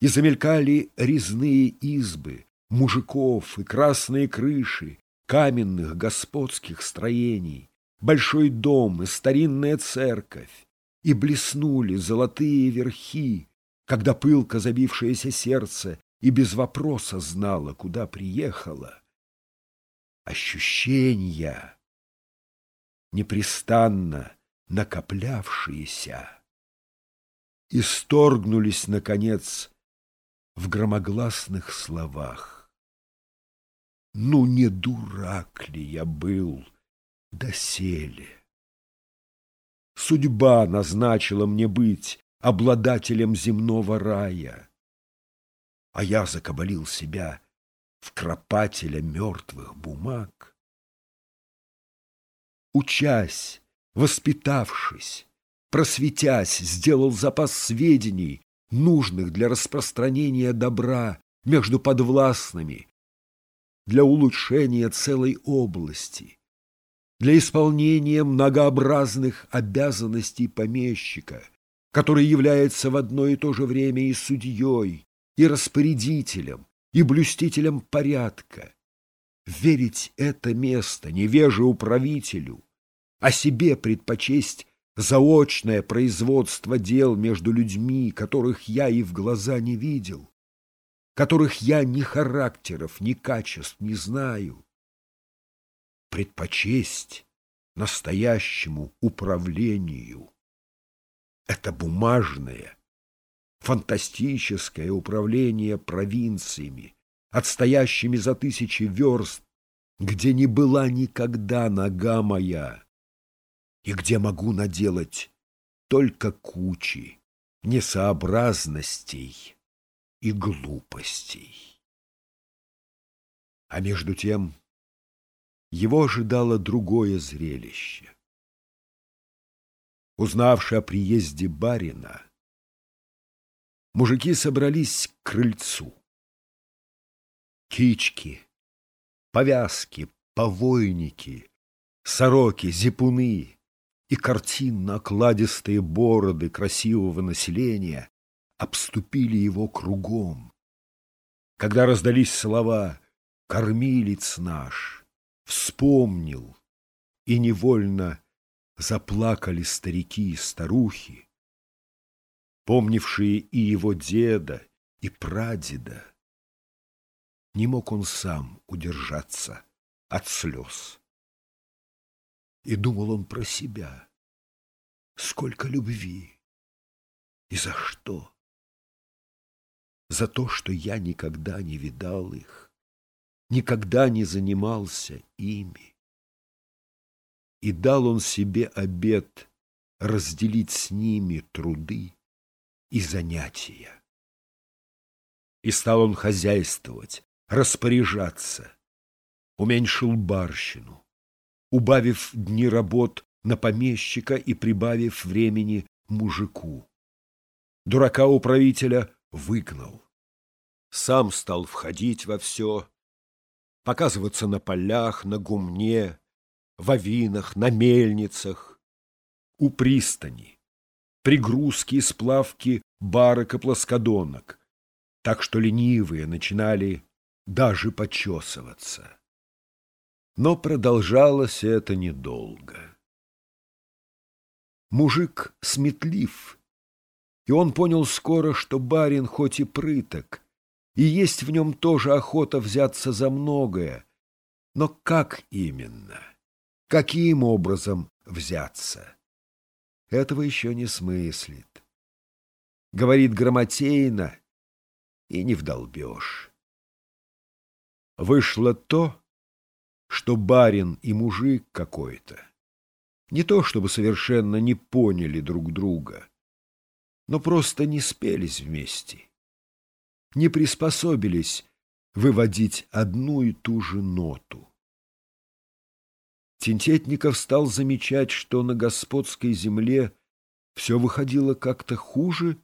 и замелькали резные избы, мужиков и красные крыши каменных господских строений, большой дом и старинная церковь, и блеснули золотые верхи, когда пылко забившееся сердце и без вопроса знала, куда приехала. Ощущения, непрестанно накоплявшиеся, исторгнулись, наконец, в громогласных словах. Ну, не дурак ли я был доселе? Судьба назначила мне быть обладателем земного рая, а я закабалил себя в кропателя мертвых бумаг. Учась, воспитавшись, просветясь, сделал запас сведений, нужных для распространения добра между подвластными, для улучшения целой области, для исполнения многообразных обязанностей помещика, который является в одно и то же время и судьей, и распорядителем, и блюстителем порядка. Верить это место невеже управителю, а себе предпочесть заочное производство дел между людьми, которых я и в глаза не видел, которых я ни характеров, ни качеств не знаю. Предпочесть настоящему управлению — это бумажное, фантастическое управление провинциями, отстоящими за тысячи верст, где не была никогда нога моя, и где могу наделать только кучи несообразностей и глупостей. А между тем его ожидало другое зрелище. Узнавши о приезде барина, мужики собрались к крыльцу. Кички, повязки, повойники, сороки, зипуны, и картинно-окладистые бороды красивого населения обступили его кругом. Когда раздались слова «Кормилец наш», «Вспомнил», и невольно заплакали старики и старухи, помнившие и его деда, и прадеда. Не мог он сам удержаться от слез. И думал он про себя. Сколько любви! И за что? За то, что я никогда не видал их, никогда не занимался ими. И дал он себе обет разделить с ними труды и занятия. И стал он хозяйствовать, распоряжаться, уменьшил барщину, убавив дни работ на помещика и прибавив времени мужику. Дурака управителя выгнал. Сам стал входить во все, показываться на полях, на гумне, в авинах, на мельницах, у пристани, пригрузки и сплавки барок и плоскодонок, так что ленивые начинали даже почесываться. Но продолжалось это недолго. Мужик сметлив, и он понял скоро, что барин хоть и прыток, и есть в нем тоже охота взяться за многое, но как именно, каким образом взяться? Этого еще не смыслит. Говорит грамотейно, и не вдолбешь. Вышло то, что барин и мужик какой-то не то чтобы совершенно не поняли друг друга, но просто не спелись вместе, не приспособились выводить одну и ту же ноту. Тинтетников стал замечать, что на господской земле все выходило как-то хуже,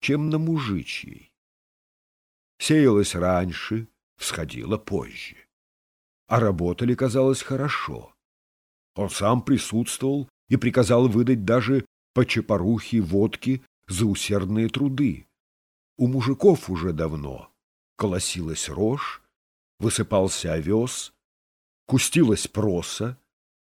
чем на мужичьей. Сеялось раньше, всходило позже а работали, казалось, хорошо. Он сам присутствовал и приказал выдать даже по чепорухе водки за усердные труды. У мужиков уже давно колосилась рожь, высыпался овес, кустилась проса,